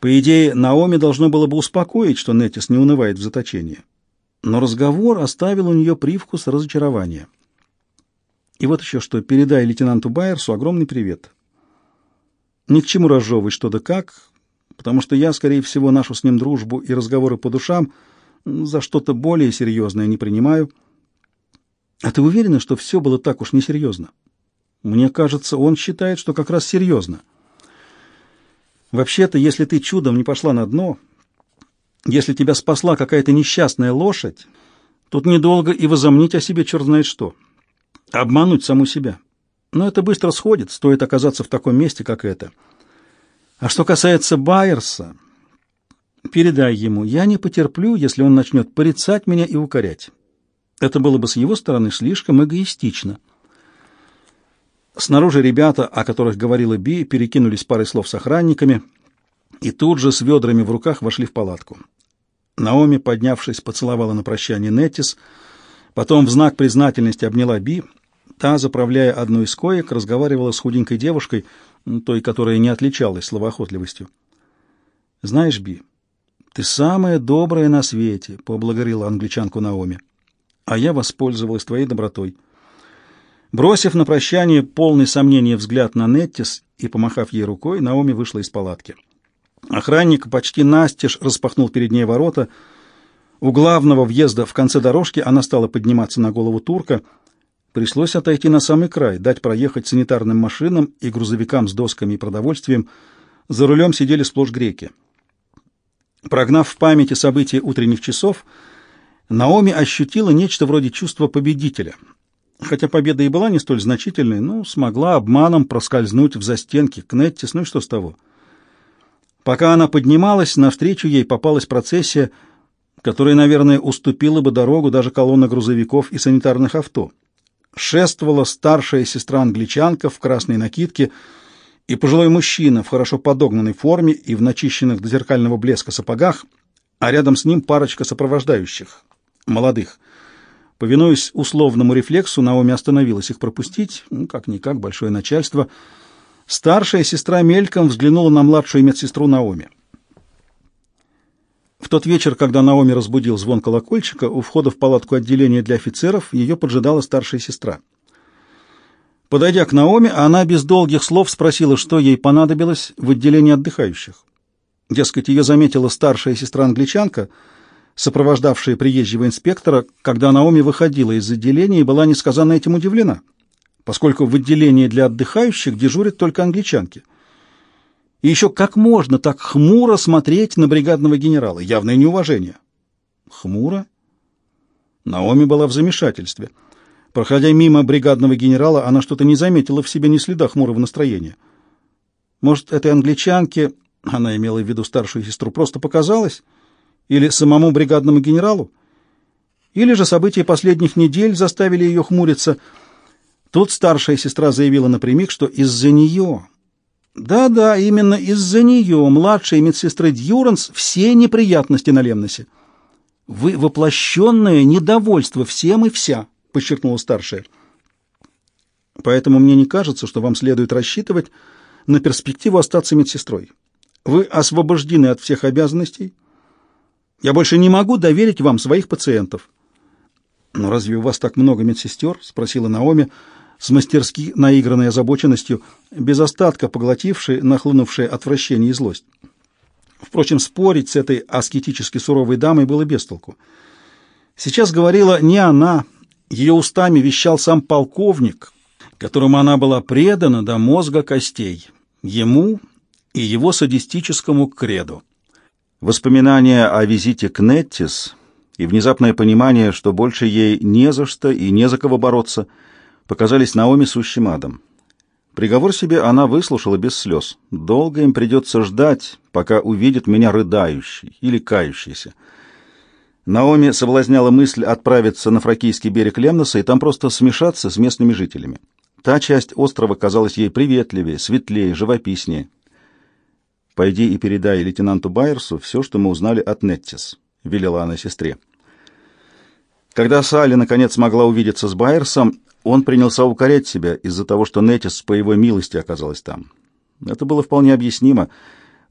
По идее, Наоми должно было бы успокоить, что Нетис не унывает в заточении. Но разговор оставил у нее привкус разочарования. И вот еще что, передай лейтенанту Байерсу огромный привет. Ни к чему разжевывать что да как, потому что я, скорее всего, нашу с ним дружбу и разговоры по душам за что-то более серьезное не принимаю. А ты уверена, что все было так уж несерьезно? Мне кажется, он считает, что как раз серьезно. Вообще-то, если ты чудом не пошла на дно, если тебя спасла какая-то несчастная лошадь, тут недолго и возомнить о себе черт знает что. Обмануть саму себя. Но это быстро сходит, стоит оказаться в таком месте, как это. А что касается Байерса, передай ему, я не потерплю, если он начнет порицать меня и укорять. Это было бы с его стороны слишком эгоистично. Снаружи ребята, о которых говорила Би, перекинулись парой слов с охранниками и тут же с ведрами в руках вошли в палатку. Наоми, поднявшись, поцеловала на прощание Неттис, потом в знак признательности обняла Би. Та, заправляя одну из коек, разговаривала с худенькой девушкой, той, которая не отличалась словоохотливостью. «Знаешь, Би, ты самая добрая на свете», — поблагодарила англичанку Наоми. «А я воспользовалась твоей добротой». Бросив на прощание полный сомнения взгляд на Неттис и помахав ей рукой, Наоми вышла из палатки. Охранник почти настежь распахнул перед ней ворота. У главного въезда в конце дорожки она стала подниматься на голову турка. Пришлось отойти на самый край, дать проехать санитарным машинам и грузовикам с досками и продовольствием. За рулем сидели сплошь греки. Прогнав в памяти события утренних часов, Наоми ощутила нечто вроде чувства победителя — Хотя победа и была не столь значительной, но смогла обманом проскользнуть в застенки к Неттис, ну и что с того. Пока она поднималась, навстречу ей попалась процессия, которая, наверное, уступила бы дорогу даже колонна грузовиков и санитарных авто. Шествовала старшая сестра-англичанка в красной накидке и пожилой мужчина в хорошо подогнанной форме и в начищенных до зеркального блеска сапогах, а рядом с ним парочка сопровождающих, молодых – Повинуясь условному рефлексу, Наоми остановилась их пропустить, ну, как-никак, большое начальство. Старшая сестра мельком взглянула на младшую медсестру Наоми. В тот вечер, когда Наоми разбудил звон колокольчика, у входа в палатку отделения для офицеров ее поджидала старшая сестра. Подойдя к Наоми, она без долгих слов спросила, что ей понадобилось в отделении отдыхающих. Дескать, ее заметила старшая сестра-англичанка — сопровождавшая приезжего инспектора, когда Наоми выходила из отделения и была несказанно этим удивлена, поскольку в отделении для отдыхающих дежурят только англичанки. И еще как можно так хмуро смотреть на бригадного генерала? Явное неуважение. Хмуро? Наоми была в замешательстве. Проходя мимо бригадного генерала, она что-то не заметила в себе ни следа хмурого настроения. Может, этой англичанке, она имела в виду старшую сестру, просто показалось? Или самому бригадному генералу? Или же события последних недель заставили ее хмуриться? Тут старшая сестра заявила напрямик, что из-за нее... Да-да, именно из-за нее, младшей медсестры Дьюранс, все неприятности на Лемносе. «Вы воплощенное недовольство всем и вся», — подчеркнула старшая. «Поэтому мне не кажется, что вам следует рассчитывать на перспективу остаться медсестрой. Вы освобождены от всех обязанностей» Я больше не могу доверить вам своих пациентов. Но разве у вас так много медсестер? спросила Наоми с мастерски наигранной озабоченностью, без остатка поглотившей нахлынувшее отвращение и злость. Впрочем, спорить с этой аскетически суровой дамой было без толку. Сейчас говорила не она, ее устами вещал сам полковник, которому она была предана до мозга костей, ему и его садистическому креду. Воспоминания о визите к Неттис и внезапное понимание, что больше ей не за что и не за кого бороться, показались Наоми сущим адом. Приговор себе она выслушала без слез. Долго им придется ждать, пока увидит меня рыдающий или кающийся. Наоми соблазняла мысль отправиться на фракийский берег Лемноса и там просто смешаться с местными жителями. Та часть острова казалась ей приветливее, светлее, живописнее. «Пойди и передай лейтенанту Байерсу все, что мы узнали от Неттис», — велела она сестре. Когда Салли наконец смогла увидеться с Байерсом, он принялся укорять себя из-за того, что Неттис по его милости оказалась там. Это было вполне объяснимо.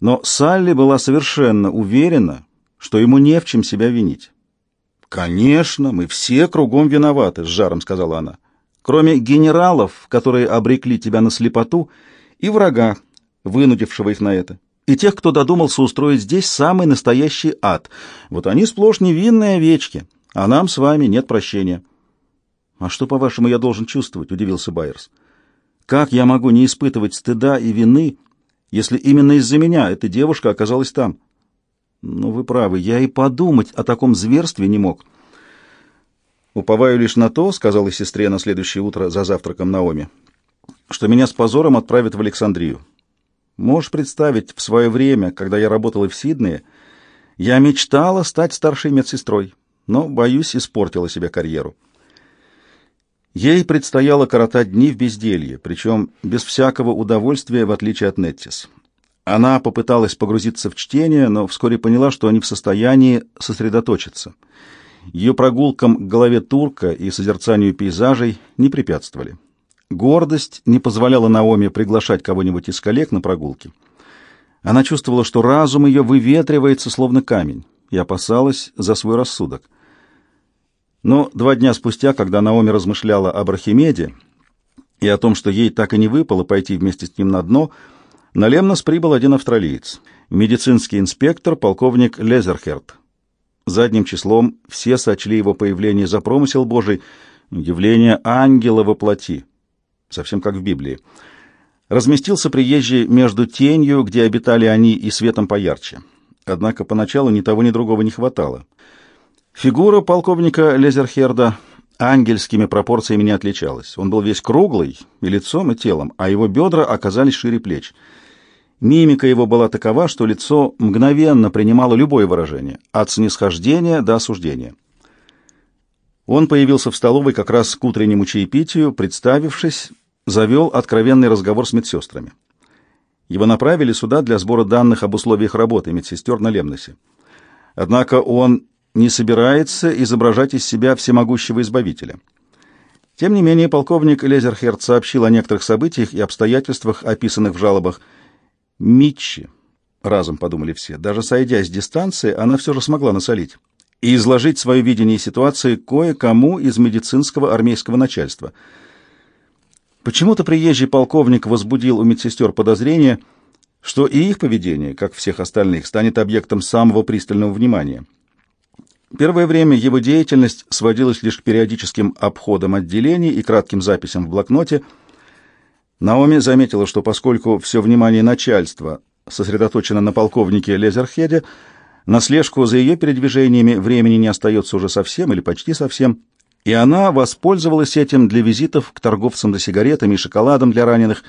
Но Салли была совершенно уверена, что ему не в чем себя винить. «Конечно, мы все кругом виноваты», — с жаром сказала она. «Кроме генералов, которые обрекли тебя на слепоту, и врага, вынудившего их на это, и тех, кто додумался устроить здесь самый настоящий ад. Вот они сплошь невинные овечки, а нам с вами нет прощения». «А что, по-вашему, я должен чувствовать?» — удивился Байерс. «Как я могу не испытывать стыда и вины, если именно из-за меня эта девушка оказалась там?» «Ну, вы правы, я и подумать о таком зверстве не мог». «Уповаю лишь на то», — сказала сестре на следующее утро за завтраком Наоми, «что меня с позором отправят в Александрию. Можешь представить, в свое время, когда я работала в Сиднее, я мечтала стать старшей медсестрой, но, боюсь, испортила себе карьеру». Ей предстояло коротать дни в безделье, причем без всякого удовольствия, в отличие от Неттис. Она попыталась погрузиться в чтение, но вскоре поняла, что они в состоянии сосредоточиться. Ее прогулкам к голове турка и созерцанию пейзажей не препятствовали. Гордость не позволяла Наоми приглашать кого-нибудь из коллег на прогулки. Она чувствовала, что разум ее выветривается, словно камень, и опасалась за свой рассудок. Но два дня спустя, когда Наоми размышляла об Архимеде и о том, что ей так и не выпало пойти вместе с ним на дно, на Лемнос прибыл один австралиец, медицинский инспектор, полковник Лезерхерт. Задним числом все сочли его появление за промысел Божий, явление ангела во плоти, совсем как в Библии. Разместился приезжий между тенью, где обитали они, и светом поярче. Однако поначалу ни того, ни другого не хватало. Фигура полковника Лезерхерда ангельскими пропорциями не отличалась. Он был весь круглый, и лицом, и телом, а его бедра оказались шире плеч. Мимика его была такова, что лицо мгновенно принимало любое выражение, от снисхождения до осуждения. Он появился в столовой как раз к утреннему чаепитию, представившись, завел откровенный разговор с медсестрами. Его направили сюда для сбора данных об условиях работы медсестер на Лемносе. Однако он не собирается изображать из себя всемогущего избавителя. Тем не менее, полковник Лезерхерд сообщил о некоторых событиях и обстоятельствах, описанных в жалобах. «Митчи», — разом подумали все, даже сойдя с дистанции, она все же смогла насолить и изложить свое видение ситуации кое-кому из медицинского армейского начальства. Почему-то приезжий полковник возбудил у медсестер подозрение, что и их поведение, как всех остальных, станет объектом самого пристального внимания. Первое время его деятельность сводилась лишь к периодическим обходам отделений и кратким записям в блокноте. Наоми заметила, что поскольку все внимание начальства сосредоточено на полковнике Лезерхеде, на слежку за ее передвижениями времени не остается уже совсем или почти совсем, и она воспользовалась этим для визитов к торговцам за сигаретами и шоколадом для раненых,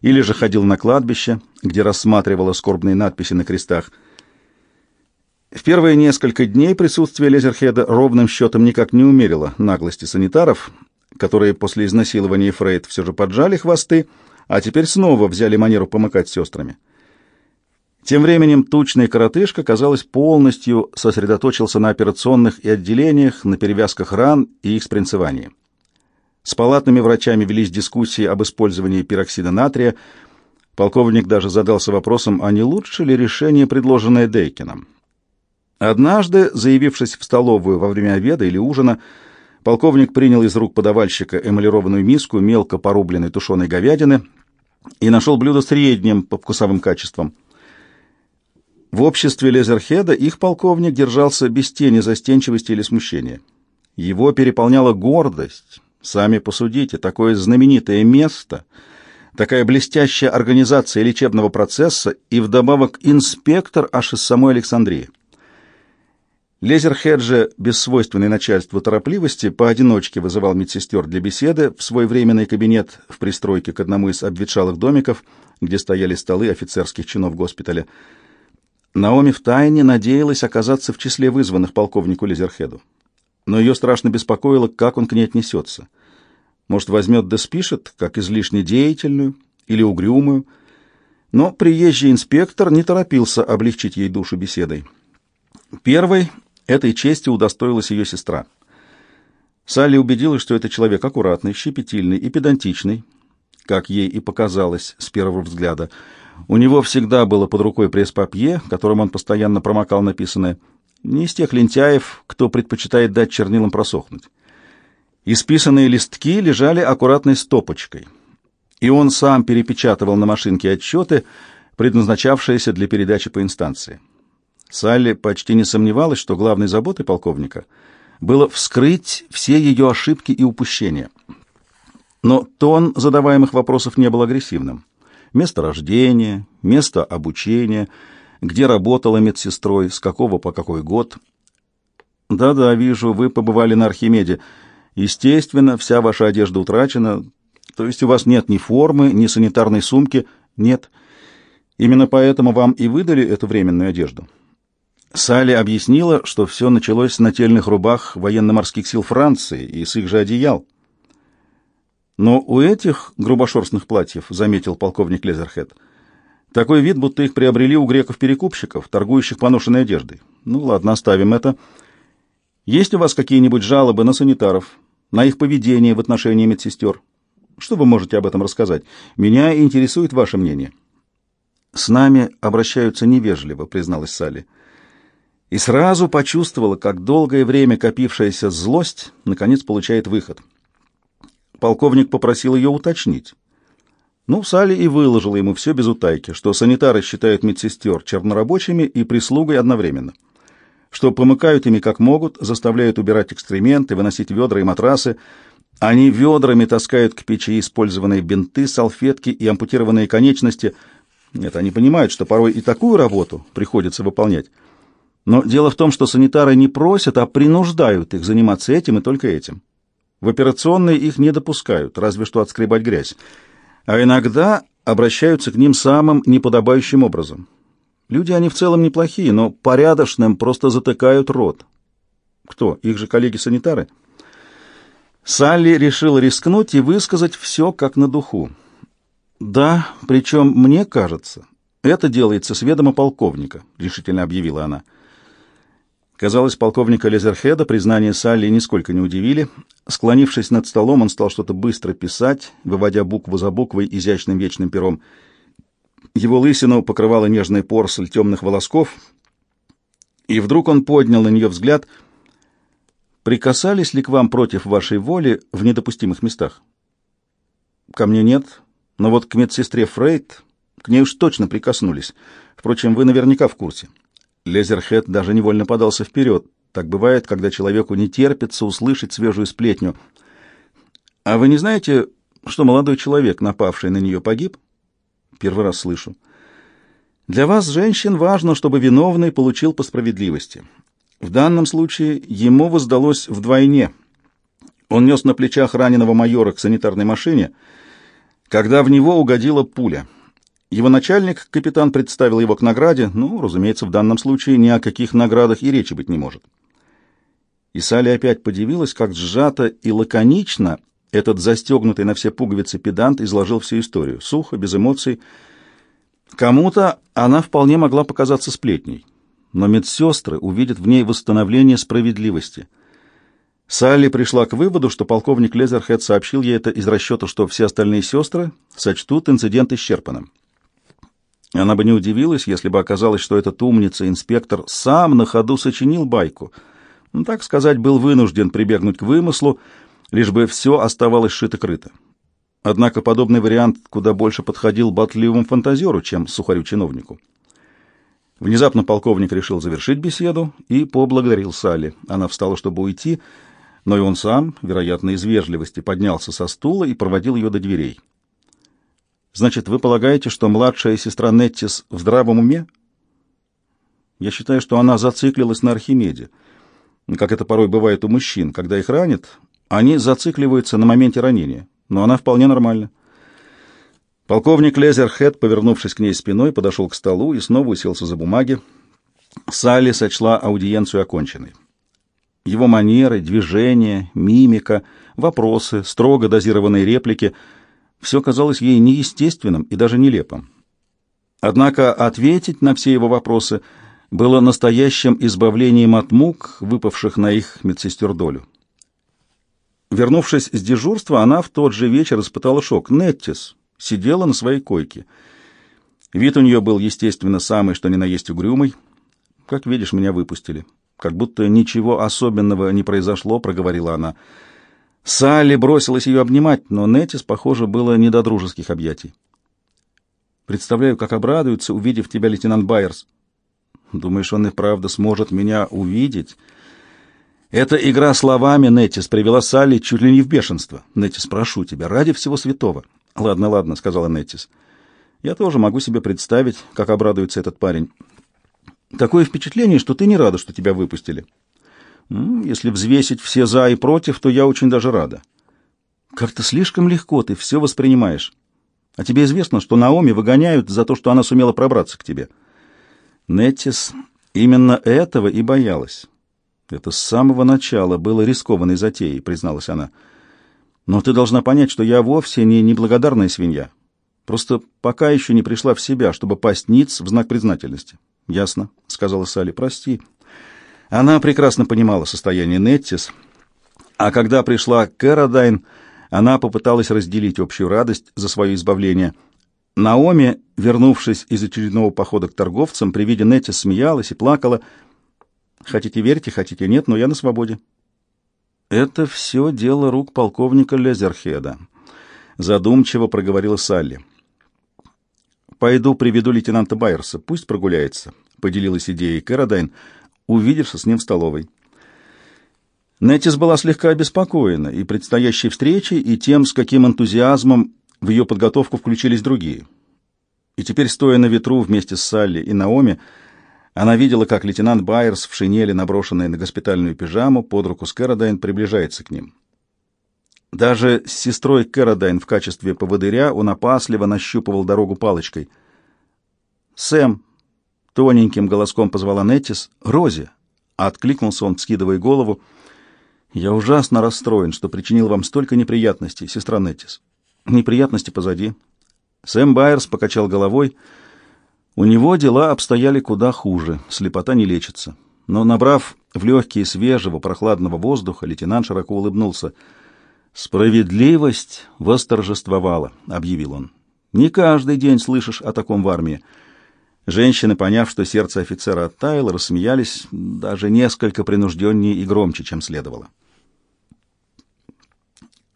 или же ходила на кладбище, где рассматривала скорбные надписи на крестах – в первые несколько дней присутствие Лезерхеда ровным счетом никак не умерило наглости санитаров, которые после изнасилования Фрейд все же поджали хвосты, а теперь снова взяли манеру помыкать сестрами. Тем временем тучный коротышка, казалось, полностью сосредоточился на операционных и отделениях, на перевязках ран и их спринцевании. С палатными врачами велись дискуссии об использовании пероксида натрия. Полковник даже задался вопросом, а не лучше ли решение, предложенное Дейкином. Однажды, заявившись в столовую во время обеда или ужина, полковник принял из рук подавальщика эмалированную миску мелко порубленной тушеной говядины и нашел блюдо средним по вкусовым качествам. В обществе Лезерхеда их полковник держался без тени застенчивости или смущения. Его переполняла гордость. Сами посудите, такое знаменитое место, такая блестящая организация лечебного процесса и вдобавок инспектор аж из самой Александрии. Лезерхед же, без свойственной начальству торопливости, поодиночке вызывал медсестер для беседы в свой временный кабинет в пристройке к одному из обветшалых домиков, где стояли столы офицерских чинов госпиталя. Наоми втайне надеялась оказаться в числе вызванных полковнику Лезерхеду. Но ее страшно беспокоило, как он к ней отнесется. Может, возьмет да спишет, как излишне деятельную или угрюмую. Но приезжий инспектор не торопился облегчить ей душу беседой. Первый Этой чести удостоилась ее сестра. Салли убедилась, что это человек аккуратный, щепетильный и педантичный, как ей и показалось с первого взгляда. У него всегда было под рукой пресс-папье, которым он постоянно промокал написанное. Не из тех лентяев, кто предпочитает дать чернилам просохнуть. Исписанные листки лежали аккуратной стопочкой, и он сам перепечатывал на машинке отчеты, предназначавшиеся для передачи по инстанции. Салли почти не сомневалась, что главной заботой полковника было вскрыть все ее ошибки и упущения. Но тон задаваемых вопросов не был агрессивным место рождения, место обучения, где работала медсестрой, с какого по какой год. Да-да, вижу, вы побывали на Архимеде. Естественно, вся ваша одежда утрачена, то есть у вас нет ни формы, ни санитарной сумки, нет. Именно поэтому вам и выдали эту временную одежду. Салли объяснила, что все началось с нательных рубах военно-морских сил Франции и с их же одеял. Но у этих грубошерстных платьев, заметил полковник Лезерхед, такой вид, будто их приобрели у греков-перекупщиков, торгующих поношенной одеждой. Ну ладно, оставим это. Есть у вас какие-нибудь жалобы на санитаров, на их поведение в отношении медсестер? Что вы можете об этом рассказать? Меня интересует ваше мнение. С нами обращаются невежливо, призналась Салли. И сразу почувствовала, как долгое время копившаяся злость наконец получает выход полковник попросил ее уточнить. Ну, Салли и выложила ему все без утайки, что санитары считают медсестер чернорабочими и прислугой одновременно, что помыкают ими как могут, заставляют убирать экскременты, выносить ведра и матрасы, они ведрами таскают к печи использованные бинты, салфетки и ампутированные конечности. Нет, они понимают, что порой и такую работу приходится выполнять. Но дело в том, что санитары не просят, а принуждают их заниматься этим и только этим. В операционной их не допускают, разве что отскребать грязь. А иногда обращаются к ним самым неподобающим образом. Люди они в целом неплохие, но порядочным просто затыкают рот. Кто? Их же коллеги-санитары? Салли решил рискнуть и высказать все как на духу. «Да, причем, мне кажется, это делается с ведома полковника», — решительно объявила она. Казалось, полковника Лезерхеда признание Салли нисколько не удивили. Склонившись над столом, он стал что-то быстро писать, выводя букву за буквой изящным вечным пером. Его лысину покрывала нежная порсель темных волосков, и вдруг он поднял на нее взгляд. «Прикасались ли к вам против вашей воли в недопустимых местах?» «Ко мне нет, но вот к медсестре Фрейд, к ней уж точно прикоснулись. Впрочем, вы наверняка в курсе». Лезерхед даже невольно подался вперед. Так бывает, когда человеку не терпится услышать свежую сплетню. «А вы не знаете, что молодой человек, напавший на нее, погиб?» «Первый раз слышу». «Для вас, женщин, важно, чтобы виновный получил по справедливости. В данном случае ему воздалось вдвойне. Он нес на плечах раненого майора к санитарной машине, когда в него угодила пуля». Его начальник, капитан, представил его к награде, ну, разумеется, в данном случае ни о каких наградах и речи быть не может. И Салли опять подивилась, как сжато и лаконично этот застегнутый на все пуговицы педант изложил всю историю, сухо, без эмоций. Кому-то она вполне могла показаться сплетней, но медсестры увидят в ней восстановление справедливости. Салли пришла к выводу, что полковник Лезерхед сообщил ей это из расчета, что все остальные сестры сочтут инцидент исчерпанным. Она бы не удивилась, если бы оказалось, что этот умница-инспектор сам на ходу сочинил байку. Ну, так сказать, был вынужден прибегнуть к вымыслу, лишь бы все оставалось шито-крыто. Однако подобный вариант куда больше подходил болтливому фантазеру, чем сухарю-чиновнику. Внезапно полковник решил завершить беседу и поблагодарил Салли. Она встала, чтобы уйти, но и он сам, вероятно, из вежливости, поднялся со стула и проводил ее до дверей. Значит, вы полагаете, что младшая сестра Неттис в здравом уме? Я считаю, что она зациклилась на Архимеде. Как это порой бывает у мужчин, когда их ранят, они зацикливаются на моменте ранения, но она вполне нормальна. Полковник Лезерхед, повернувшись к ней спиной, подошел к столу и снова уселся за бумаги. Салли сочла аудиенцию оконченной. Его манеры, движения, мимика, вопросы, строго дозированные реплики — все казалось ей неестественным и даже нелепым. Однако ответить на все его вопросы было настоящим избавлением от мук, выпавших на их медсестер долю. Вернувшись с дежурства, она в тот же вечер испытала шок. Неттис сидела на своей койке. Вид у нее был, естественно, самый, что ни на есть угрюмый. «Как видишь, меня выпустили. Как будто ничего особенного не произошло», — проговорила она. Салли бросилась ее обнимать, но Нетис, похоже, было не до дружеских объятий. «Представляю, как обрадуется, увидев тебя, лейтенант Байерс. Думаешь, он и правда сможет меня увидеть?» Эта игра словами, Нетис, привела Салли чуть ли не в бешенство. «Нетис, прошу тебя, ради всего святого». «Ладно, ладно», — сказала Нетис. Я тоже могу себе представить, как обрадуется этот парень. Такое впечатление, что ты не рада, что тебя выпустили. Если взвесить все «за» и «против», то я очень даже рада. Как-то слишком легко ты все воспринимаешь. А тебе известно, что Наоми выгоняют за то, что она сумела пробраться к тебе. Неттис именно этого и боялась. Это с самого начала было рискованной затеей, призналась она. Но ты должна понять, что я вовсе не неблагодарная свинья. Просто пока еще не пришла в себя, чтобы пасть ниц в знак признательности. Ясно, сказала Салли. Прости. Она прекрасно понимала состояние Неттис, а когда пришла Кэродайн, она попыталась разделить общую радость за свое избавление. Наоми, вернувшись из очередного похода к торговцам, при виде Неттис смеялась и плакала. «Хотите верьте, хотите нет, но я на свободе». «Это все дело рук полковника Лезерхеда», — задумчиво проговорила Салли. «Пойду приведу лейтенанта Байерса, пусть прогуляется», — поделилась идеей Кэродайн. «Увидишься с ним в столовой». Неттис была слегка обеспокоена и предстоящей встречей, и тем, с каким энтузиазмом в ее подготовку включились другие. И теперь, стоя на ветру вместе с Салли и Наоми, она видела, как лейтенант Байерс в шинели, наброшенной на госпитальную пижаму, под руку с Кэродайн приближается к ним. Даже с сестрой Кэродайн в качестве поводыря он опасливо нащупывал дорогу палочкой. «Сэм!» — тоненьким голоском позвала Неттис. «Рози!» — откликнулся он, вскидывая голову. «Я ужасно расстроен, что причинил вам столько неприятностей, сестра Неттис. Неприятности позади». Сэм Байерс покачал головой. У него дела обстояли куда хуже, слепота не лечится. Но, набрав в легкие свежего, прохладного воздуха, лейтенант широко улыбнулся — «Справедливость восторжествовала», — объявил он. «Не каждый день слышишь о таком в армии». Женщины, поняв, что сердце офицера оттаяло, рассмеялись даже несколько принужденнее и громче, чем следовало.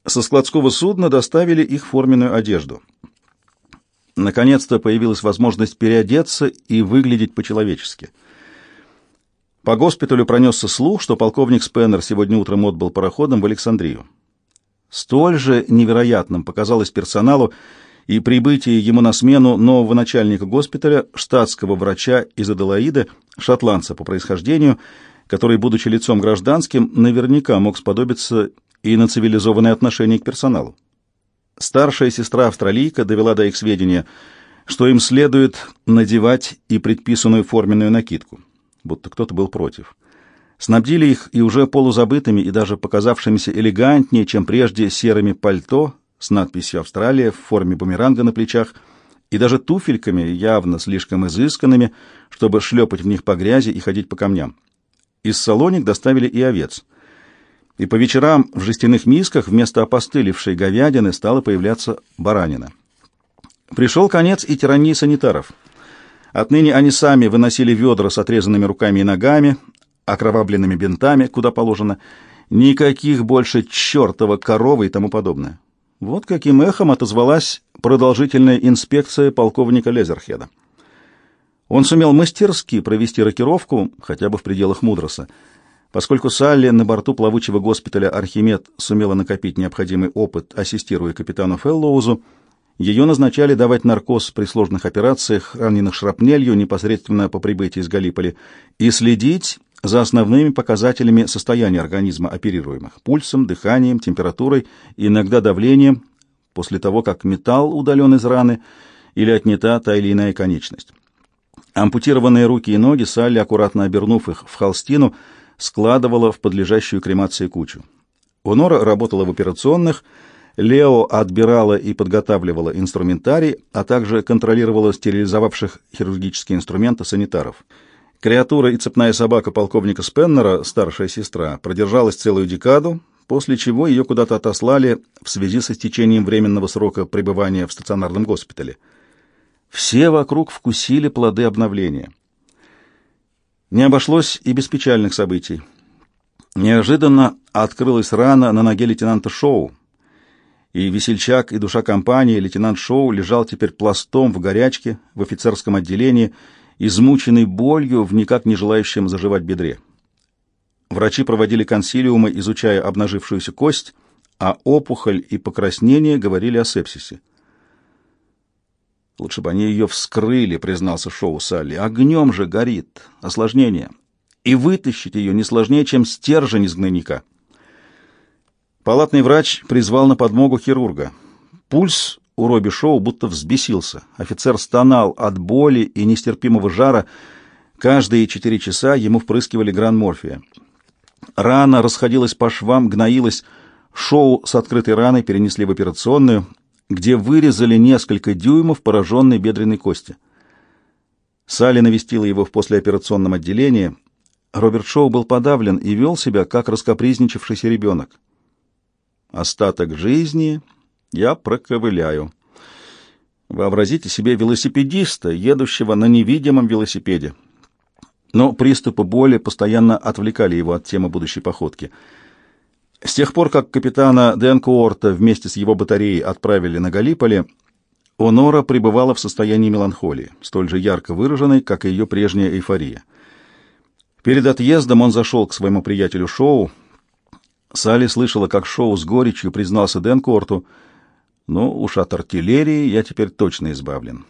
Со складского судна доставили их форменную одежду. Наконец-то появилась возможность переодеться и выглядеть по-человечески. По госпиталю пронесся слух, что полковник Спеннер сегодня утром отбыл пароходом в Александрию. Столь же невероятным показалось персоналу и прибытие ему на смену нового начальника госпиталя, штатского врача из Аделаиды, шотландца по происхождению, который, будучи лицом гражданским, наверняка мог сподобиться и на цивилизованное отношение к персоналу. Старшая сестра австралийка довела до их сведения, что им следует надевать и предписанную форменную накидку, будто кто-то был против снабдили их и уже полузабытыми и даже показавшимися элегантнее, чем прежде, серыми пальто с надписью «Австралия» в форме бумеранга на плечах и даже туфельками, явно слишком изысканными, чтобы шлепать в них по грязи и ходить по камням. Из салоник доставили и овец. И по вечерам в жестяных мисках вместо опостылевшей говядины стала появляться баранина. Пришел конец и тирании санитаров. Отныне они сами выносили ведра с отрезанными руками и ногами, окровавленными бинтами, куда положено, никаких больше чертова коровы и тому подобное. Вот каким эхом отозвалась продолжительная инспекция полковника Лезерхеда. Он сумел мастерски провести рокировку, хотя бы в пределах Мудроса. Поскольку Салли на борту плавучего госпиталя «Архимед» сумела накопить необходимый опыт, ассистируя капитану Феллоузу, ее назначали давать наркоз при сложных операциях, раненых шрапнелью непосредственно по прибытии из Галиполи, и следить за основными показателями состояния организма оперируемых – пульсом, дыханием, температурой, иногда давлением, после того, как металл удален из раны или отнята та или иная конечность. Ампутированные руки и ноги Салли, аккуратно обернув их в холстину, складывала в подлежащую кремации кучу. Онора работала в операционных, Лео отбирала и подготавливала инструментарий, а также контролировала стерилизовавших хирургические инструменты санитаров – Креатура и цепная собака полковника Спеннера, старшая сестра, продержалась целую декаду, после чего ее куда-то отослали в связи со стечением временного срока пребывания в стационарном госпитале. Все вокруг вкусили плоды обновления. Не обошлось и без печальных событий. Неожиданно открылась рана на ноге лейтенанта Шоу, и весельчак, и душа компании лейтенант Шоу лежал теперь пластом в горячке в офицерском отделении, измученный болью в никак не желающем заживать бедре. Врачи проводили консилиумы, изучая обнажившуюся кость, а опухоль и покраснение говорили о сепсисе. «Лучше бы они ее вскрыли», — признался Шоу Салли. «Огнем же горит. Осложнение и вытащить ее не сложнее, чем стержень из гнойника. Палатный врач призвал на подмогу хирурга. Пульс у Робби Шоу будто взбесился. Офицер стонал от боли и нестерпимого жара. Каждые четыре часа ему впрыскивали гран морфия. Рана расходилась по швам, гноилась. Шоу с открытой раной перенесли в операционную, где вырезали несколько дюймов пораженной бедренной кости. Салли навестила его в послеоперационном отделении. Роберт Шоу был подавлен и вел себя, как раскопризничавшийся ребенок. Остаток жизни я проковыляю. Вообразите себе велосипедиста, едущего на невидимом велосипеде. Но приступы боли постоянно отвлекали его от темы будущей походки. С тех пор, как капитана Дэн Куорта вместе с его батареей отправили на Галиполи, Онора пребывала в состоянии меланхолии, столь же ярко выраженной, как и ее прежняя эйфория. Перед отъездом он зашел к своему приятелю Шоу. Салли слышала, как Шоу с горечью признался Дэн Корту. «Ну, уж от артиллерии я теперь точно избавлен».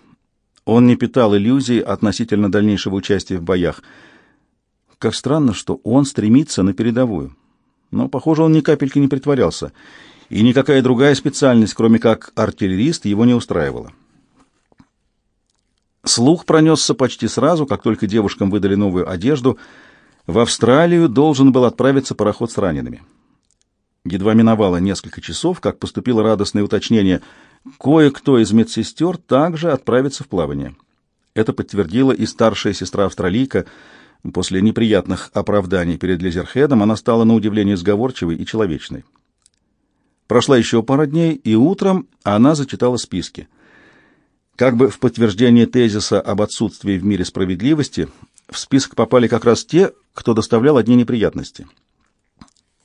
Он не питал иллюзий относительно дальнейшего участия в боях. Как странно, что он стремится на передовую. Но, похоже, он ни капельки не притворялся. И никакая другая специальность, кроме как артиллерист, его не устраивала. Слух пронесся почти сразу, как только девушкам выдали новую одежду. В Австралию должен был отправиться пароход с ранеными. Едва миновало несколько часов, как поступило радостное уточнение. Кое-кто из медсестер также отправится в плавание. Это подтвердила и старшая сестра-австралийка. После неприятных оправданий перед Лезерхедом она стала на удивление сговорчивой и человечной. Прошла еще пара дней, и утром она зачитала списки — как бы в подтверждение тезиса об отсутствии в мире справедливости, в список попали как раз те, кто доставлял одни неприятности.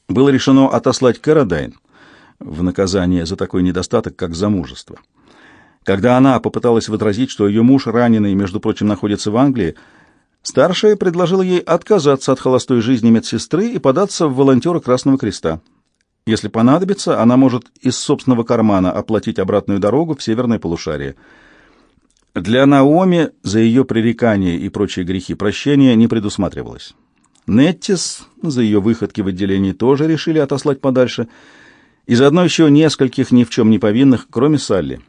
Было решено отослать Кэродайн в наказание за такой недостаток, как замужество. Когда она попыталась возразить, что ее муж, раненый, между прочим, находится в Англии, старшая предложила ей отказаться от холостой жизни медсестры и податься в волонтеры Красного Креста. Если понадобится, она может из собственного кармана оплатить обратную дорогу в северное полушарие – для Наоми за ее пререкания и прочие грехи прощения не предусматривалось. Неттис за ее выходки в отделении тоже решили отослать подальше, и заодно еще нескольких ни в чем не повинных, кроме Салли.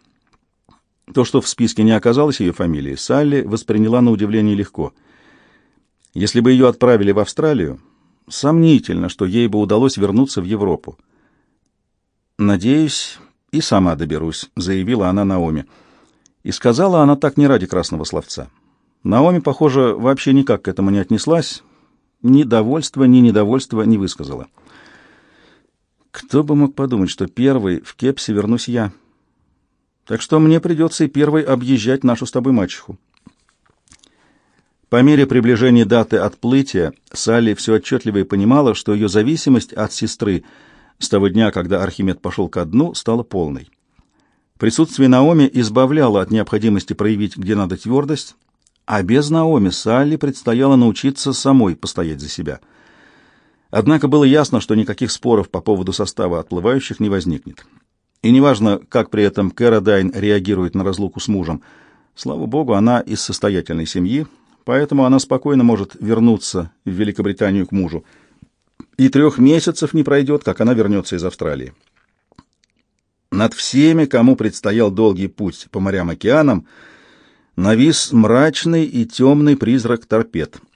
То, что в списке не оказалось ее фамилии, Салли восприняла на удивление легко. Если бы ее отправили в Австралию, сомнительно, что ей бы удалось вернуться в Европу. «Надеюсь, и сама доберусь», — заявила она Наоми. И сказала она так не ради красного словца. Наоми, похоже, вообще никак к этому не отнеслась, ни довольства, ни недовольства не высказала. Кто бы мог подумать, что первый в кепсе вернусь я. Так что мне придется и первой объезжать нашу с тобой мачеху. По мере приближения даты отплытия Салли все отчетливее понимала, что ее зависимость от сестры с того дня, когда Архимед пошел ко дну, стала полной. Присутствие Наоми избавляло от необходимости проявить где надо твердость, а без Наоми Салли предстояло научиться самой постоять за себя. Однако было ясно, что никаких споров по поводу состава отплывающих не возникнет. И неважно, как при этом Кэродайн реагирует на разлуку с мужем. Слава богу, она из состоятельной семьи, поэтому она спокойно может вернуться в Великобританию к мужу. И трех месяцев не пройдет, как она вернется из Австралии. Над всеми, кому предстоял долгий путь по морям-океанам, навис мрачный и темный призрак торпед —